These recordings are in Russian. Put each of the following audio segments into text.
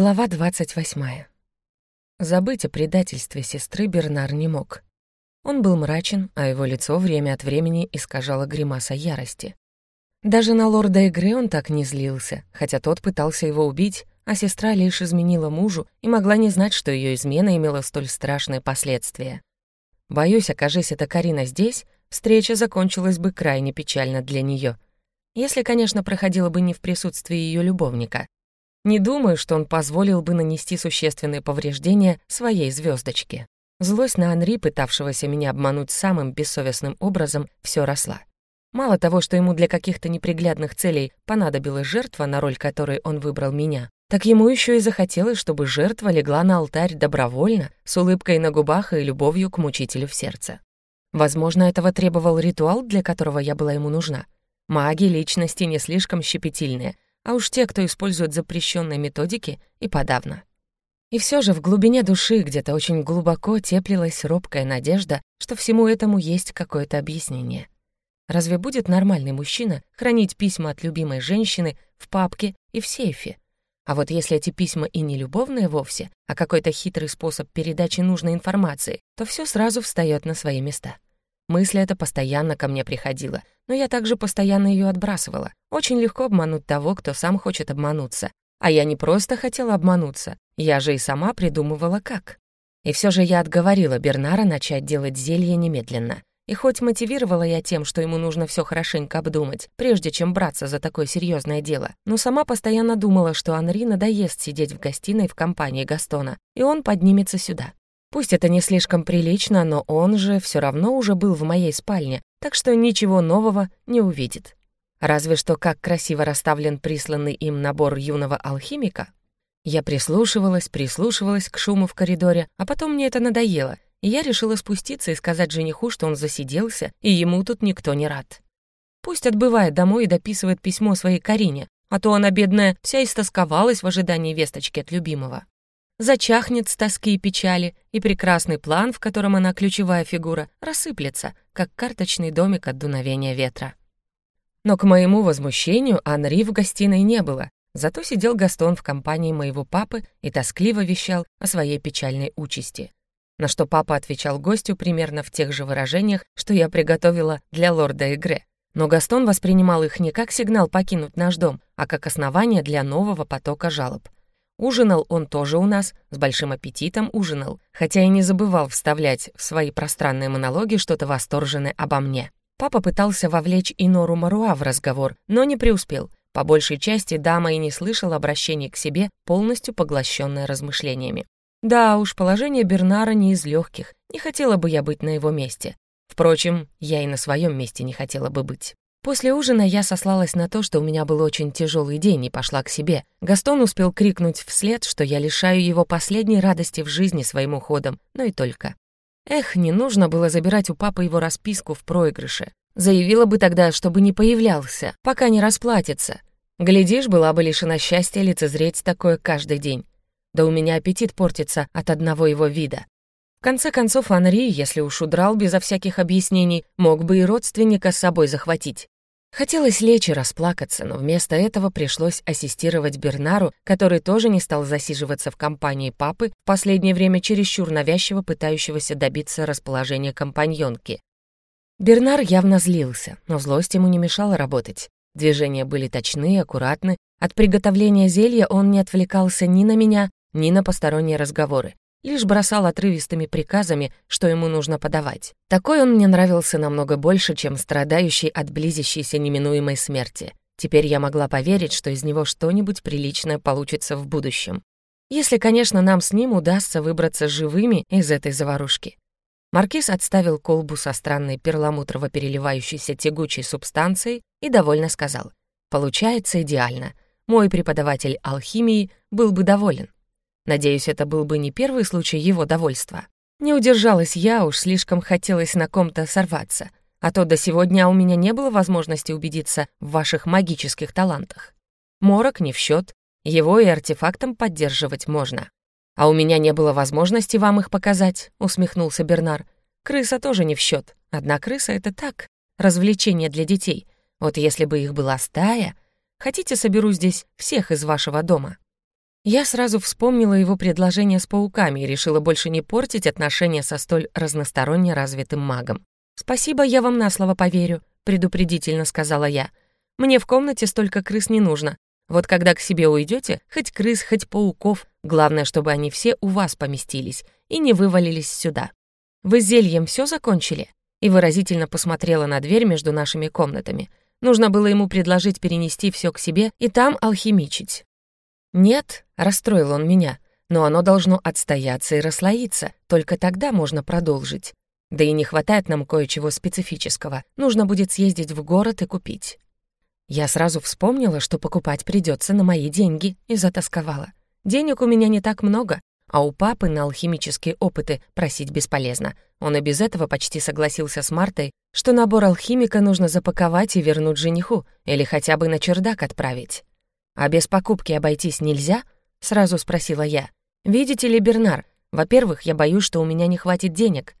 Глава 28. Забыть о предательстве сестры Бернар не мог. Он был мрачен, а его лицо время от времени искажало гримаса ярости. Даже на лорда Игры он так не злился, хотя тот пытался его убить, а сестра лишь изменила мужу и могла не знать, что ее измена имела столь страшные последствия. Боюсь, окажись эта Карина здесь, встреча закончилась бы крайне печально для нее. Если, конечно, проходила бы не в присутствии ее любовника. Не думаю, что он позволил бы нанести существенные повреждения своей звездочке. Злость на Анри, пытавшегося меня обмануть самым бессовестным образом, все росла. Мало того, что ему для каких-то неприглядных целей понадобилась жертва, на роль которой он выбрал меня, так ему еще и захотелось, чтобы жертва легла на алтарь добровольно, с улыбкой на губах и любовью к мучителю в сердце. Возможно, этого требовал ритуал, для которого я была ему нужна. Маги личности не слишком щепетильные — а уж те, кто использует запрещенные методики, и подавно. И все же в глубине души где-то очень глубоко теплилась робкая надежда, что всему этому есть какое-то объяснение. Разве будет нормальный мужчина хранить письма от любимой женщины в папке и в сейфе? А вот если эти письма и не любовные вовсе, а какой-то хитрый способ передачи нужной информации, то все сразу встает на свои места. Мысль эта постоянно ко мне приходила, но я также постоянно ее отбрасывала. Очень легко обмануть того, кто сам хочет обмануться. А я не просто хотела обмануться, я же и сама придумывала как. И все же я отговорила Бернара начать делать зелье немедленно. И хоть мотивировала я тем, что ему нужно все хорошенько обдумать, прежде чем браться за такое серьезное дело, но сама постоянно думала, что Анри надоест сидеть в гостиной в компании Гастона, и он поднимется сюда. Пусть это не слишком прилично, но он же все равно уже был в моей спальне, так что ничего нового не увидит. Разве что как красиво расставлен присланный им набор юного алхимика. Я прислушивалась, прислушивалась к шуму в коридоре, а потом мне это надоело, и я решила спуститься и сказать жениху, что он засиделся, и ему тут никто не рад. Пусть отбывает домой и дописывает письмо своей Карине, а то она, бедная, вся истосковалась в ожидании весточки от любимого зачахнет с тоски и печали, и прекрасный план, в котором она ключевая фигура, рассыплется, как карточный домик от дуновения ветра. Но к моему возмущению Анри в гостиной не было, зато сидел Гастон в компании моего папы и тоскливо вещал о своей печальной участи. На что папа отвечал гостю примерно в тех же выражениях, что я приготовила для лорда Игре. Но Гастон воспринимал их не как сигнал покинуть наш дом, а как основание для нового потока жалоб — Ужинал он тоже у нас, с большим аппетитом ужинал, хотя и не забывал вставлять в свои пространные монологи что-то восторженное обо мне. Папа пытался вовлечь Инору Маруа в разговор, но не преуспел. По большей части дама и не слышала обращений к себе, полностью поглощенная размышлениями. Да уж, положение Бернара не из легких, не хотела бы я быть на его месте. Впрочем, я и на своем месте не хотела бы быть. После ужина я сослалась на то, что у меня был очень тяжелый день и пошла к себе. Гастон успел крикнуть вслед, что я лишаю его последней радости в жизни своим уходом, но и только. Эх, не нужно было забирать у папы его расписку в проигрыше. Заявила бы тогда, чтобы не появлялся, пока не расплатится. Глядишь, была бы лишена счастья лицезреть такое каждый день. Да у меня аппетит портится от одного его вида. В конце концов, Анри, если уж удрал безо всяких объяснений, мог бы и родственника с собой захватить. Хотелось лечь и расплакаться, но вместо этого пришлось ассистировать Бернару, который тоже не стал засиживаться в компании папы, в последнее время чересчур навязчиво пытающегося добиться расположения компаньонки. Бернар явно злился, но злость ему не мешала работать. Движения были точны, аккуратны. От приготовления зелья он не отвлекался ни на меня, ни на посторонние разговоры лишь бросал отрывистыми приказами, что ему нужно подавать. Такой он мне нравился намного больше, чем страдающий от близящейся неминуемой смерти. Теперь я могла поверить, что из него что-нибудь приличное получится в будущем. Если, конечно, нам с ним удастся выбраться живыми из этой заварушки. Маркиз отставил колбу со странной перламутрово переливающейся тягучей субстанцией и довольно сказал. «Получается идеально. Мой преподаватель алхимии был бы доволен». Надеюсь, это был бы не первый случай его довольства. Не удержалась я, уж слишком хотелось на ком-то сорваться. А то до сегодня у меня не было возможности убедиться в ваших магических талантах. Морок не в счет, его и артефактом поддерживать можно. А у меня не было возможности вам их показать, усмехнулся Бернар. Крыса тоже не в счет. Одна крыса — это так, развлечение для детей. Вот если бы их была стая... Хотите, соберу здесь всех из вашего дома?» Я сразу вспомнила его предложение с пауками и решила больше не портить отношения со столь разносторонне развитым магом. «Спасибо, я вам на слово поверю», — предупредительно сказала я. «Мне в комнате столько крыс не нужно. Вот когда к себе уйдете, хоть крыс, хоть пауков, главное, чтобы они все у вас поместились и не вывалились сюда. Вы с зельем все закончили?» И выразительно посмотрела на дверь между нашими комнатами. Нужно было ему предложить перенести все к себе и там алхимичить. «Нет», — расстроил он меня, «но оно должно отстояться и расслоиться, только тогда можно продолжить. Да и не хватает нам кое-чего специфического, нужно будет съездить в город и купить». Я сразу вспомнила, что покупать придется на мои деньги, и затасковала. Денег у меня не так много, а у папы на алхимические опыты просить бесполезно. Он и без этого почти согласился с Мартой, что набор алхимика нужно запаковать и вернуть жениху, или хотя бы на чердак отправить. «А без покупки обойтись нельзя?» — сразу спросила я. «Видите ли, Бернар, во-первых, я боюсь, что у меня не хватит денег,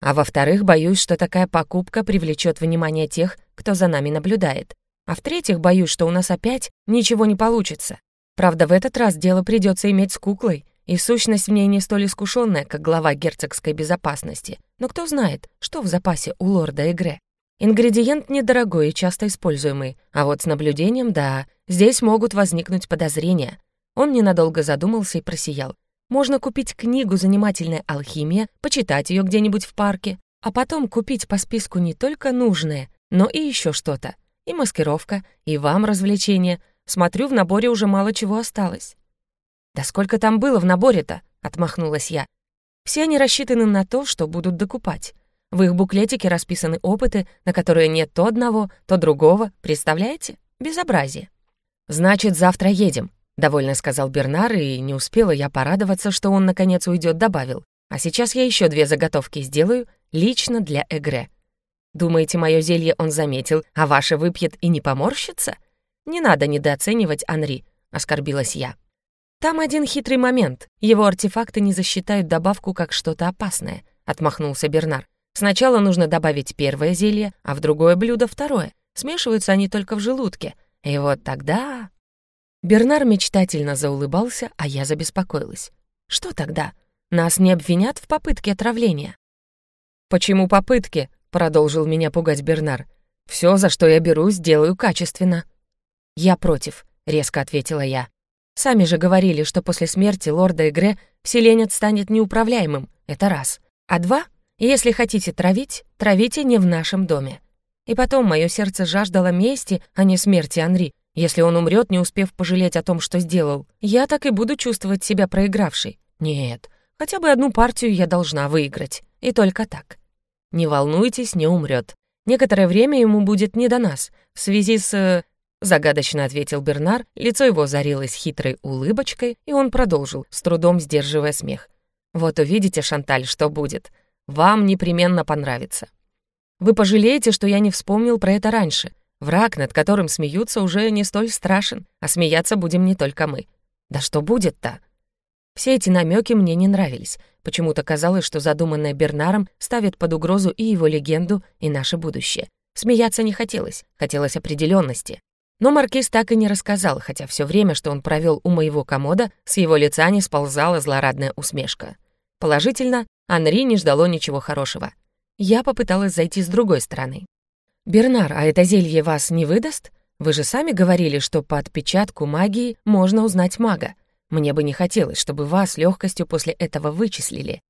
а во-вторых, боюсь, что такая покупка привлечет внимание тех, кто за нами наблюдает. А в-третьих, боюсь, что у нас опять ничего не получится. Правда, в этот раз дело придется иметь с куклой, и сущность в ней не столь искушенная, как глава герцогской безопасности. Но кто знает, что в запасе у лорда Эгре. Ингредиент недорогой и часто используемый, а вот с наблюдением, да, здесь могут возникнуть подозрения. Он ненадолго задумался и просиял. Можно купить книгу «Занимательная алхимия», почитать ее где-нибудь в парке, а потом купить по списку не только нужное, но и еще что-то. И маскировка, и вам развлечение. Смотрю, в наборе уже мало чего осталось. «Да сколько там было в наборе-то?» — отмахнулась я. «Все они рассчитаны на то, что будут докупать. В их буклетике расписаны опыты, на которые нет то одного, то другого. Представляете? Безобразие. «Значит, завтра едем», — довольно сказал Бернар, и не успела я порадоваться, что он, наконец, уйдет, добавил. «А сейчас я еще две заготовки сделаю лично для Эгре. Думаете, мое зелье он заметил, а ваше выпьет и не поморщится? Не надо недооценивать Анри», — оскорбилась я. «Там один хитрый момент. Его артефакты не засчитают добавку как что-то опасное», — отмахнулся Бернар. Сначала нужно добавить первое зелье, а в другое блюдо второе. Смешиваются они только в желудке. И вот тогда... Бернар мечтательно заулыбался, а я забеспокоилась. Что тогда? Нас не обвинят в попытке отравления? «Почему попытки?» — продолжил меня пугать Бернар. «Все, за что я берусь, делаю качественно». «Я против», — резко ответила я. «Сами же говорили, что после смерти лорда Игре вселенец станет неуправляемым. Это раз. А два если хотите травить, травите не в нашем доме. И потом мое сердце жаждало мести, а не смерти Анри. Если он умрет, не успев пожалеть о том, что сделал, я так и буду чувствовать себя проигравшей. Нет, хотя бы одну партию я должна выиграть. И только так. Не волнуйтесь, не умрет. Некоторое время ему будет не до нас. В связи с... Загадочно ответил Бернар, лицо его зарилось хитрой улыбочкой, и он продолжил, с трудом сдерживая смех. «Вот увидите, Шанталь, что будет. Вам непременно понравится. Вы пожалеете, что я не вспомнил про это раньше. Враг, над которым смеются, уже не столь страшен, а смеяться будем не только мы. Да что будет-то? Все эти намеки мне не нравились. Почему-то казалось, что задуманное Бернаром ставит под угрозу и его легенду, и наше будущее. Смеяться не хотелось, хотелось определенности. Но Маркиз так и не рассказал, хотя все время, что он провел у моего комода, с его лица не сползала злорадная усмешка. Положительно, Анри не ждало ничего хорошего. Я попыталась зайти с другой стороны. «Бернар, а это зелье вас не выдаст? Вы же сами говорили, что по отпечатку магии можно узнать мага. Мне бы не хотелось, чтобы вас легкостью после этого вычислили.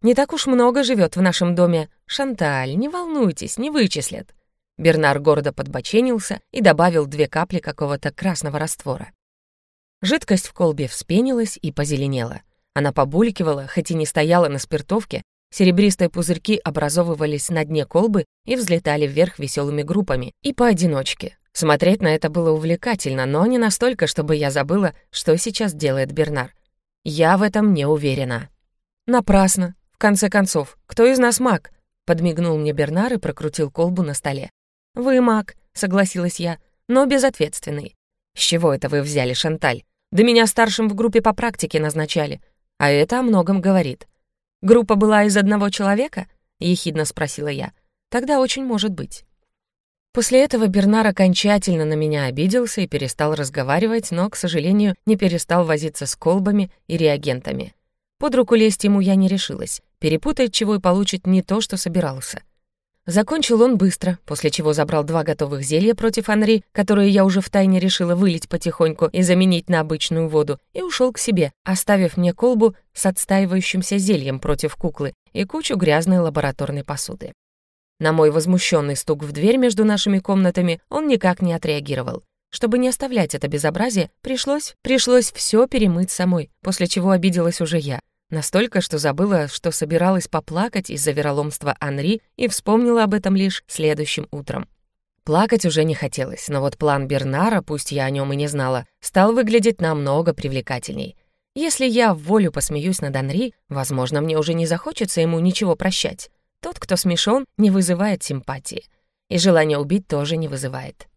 Не так уж много живет в нашем доме. Шанталь, не волнуйтесь, не вычислят». Бернар гордо подбоченился и добавил две капли какого-то красного раствора. Жидкость в колбе вспенилась и позеленела. Она побулькивала, хоть и не стояла на спиртовке, серебристые пузырьки образовывались на дне колбы и взлетали вверх веселыми группами, и поодиночке. Смотреть на это было увлекательно, но не настолько, чтобы я забыла, что сейчас делает Бернар. Я в этом не уверена. Напрасно. В конце концов, кто из нас маг? Подмигнул мне Бернар и прокрутил колбу на столе. «Вы маг», — согласилась я, — «но безответственный». «С чего это вы взяли, Шанталь? Да меня старшим в группе по практике назначали. А это о многом говорит. «Группа была из одного человека?» — ехидно спросила я. «Тогда очень может быть». После этого Бернар окончательно на меня обиделся и перестал разговаривать, но, к сожалению, не перестал возиться с колбами и реагентами. Под руку лезть ему я не решилась. Перепутает чего и получит не то, что собирался. Закончил он быстро, после чего забрал два готовых зелья против Анри, которые я уже втайне решила вылить потихоньку и заменить на обычную воду, и ушел к себе, оставив мне колбу с отстаивающимся зельем против куклы и кучу грязной лабораторной посуды. На мой возмущенный стук в дверь между нашими комнатами он никак не отреагировал. Чтобы не оставлять это безобразие, пришлось, пришлось все перемыть самой, после чего обиделась уже я. Настолько, что забыла, что собиралась поплакать из-за вероломства Анри и вспомнила об этом лишь следующим утром. Плакать уже не хотелось, но вот план Бернара, пусть я о нем и не знала, стал выглядеть намного привлекательней. Если я в волю посмеюсь над Анри, возможно, мне уже не захочется ему ничего прощать. Тот, кто смешон, не вызывает симпатии. И желание убить тоже не вызывает.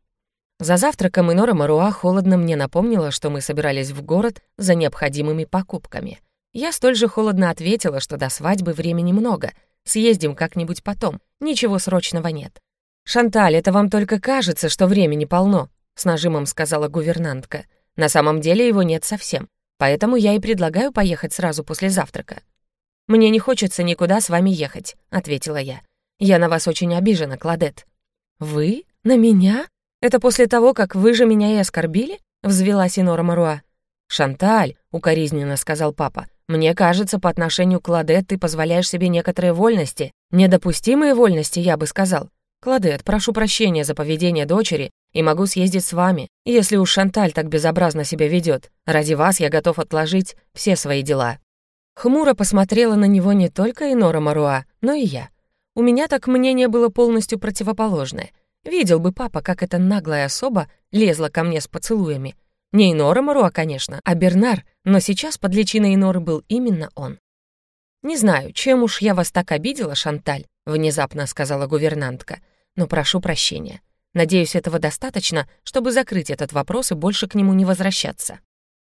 За завтраком Инора Маруа холодно мне напомнила, что мы собирались в город за необходимыми покупками. Я столь же холодно ответила, что до свадьбы времени много, съездим как-нибудь потом, ничего срочного нет. «Шанталь, это вам только кажется, что времени полно», — с нажимом сказала гувернантка. «На самом деле его нет совсем, поэтому я и предлагаю поехать сразу после завтрака». «Мне не хочется никуда с вами ехать», — ответила я. «Я на вас очень обижена, Кладет». «Вы? На меня? Это после того, как вы же меня и оскорбили?» — взвелась Инора Маруа. «Шанталь», — укоризненно сказал папа, «мне кажется, по отношению к Кладет ты позволяешь себе некоторые вольности, недопустимые вольности, я бы сказал. Кладет, прошу прощения за поведение дочери и могу съездить с вами, если уж Шанталь так безобразно себя ведет. Ради вас я готов отложить все свои дела». Хмуро посмотрела на него не только Инора Маруа, но и я. У меня так мнение было полностью противоположное. Видел бы папа, как эта наглая особа лезла ко мне с поцелуями. Не Инора Маруа, конечно, а Бернар, но сейчас под личиной Иноры был именно он. «Не знаю, чем уж я вас так обидела, Шанталь», — внезапно сказала гувернантка, «но прошу прощения. Надеюсь, этого достаточно, чтобы закрыть этот вопрос и больше к нему не возвращаться».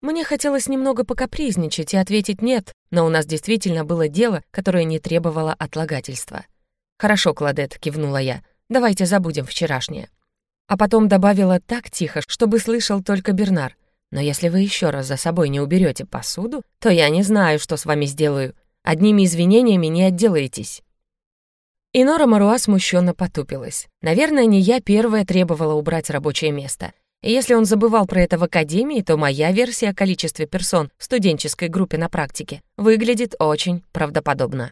Мне хотелось немного покапризничать и ответить «нет», но у нас действительно было дело, которое не требовало отлагательства. «Хорошо, Кладет», — кивнула я, — «давайте забудем вчерашнее». А потом добавила так тихо, чтобы слышал только Бернар. «Но если вы еще раз за собой не уберете посуду, то я не знаю, что с вами сделаю. Одними извинениями не отделаетесь». Инора Маруа смущенно потупилась. Наверное, не я первая требовала убрать рабочее место. И если он забывал про это в академии, то моя версия о количестве персон в студенческой группе на практике выглядит очень правдоподобно.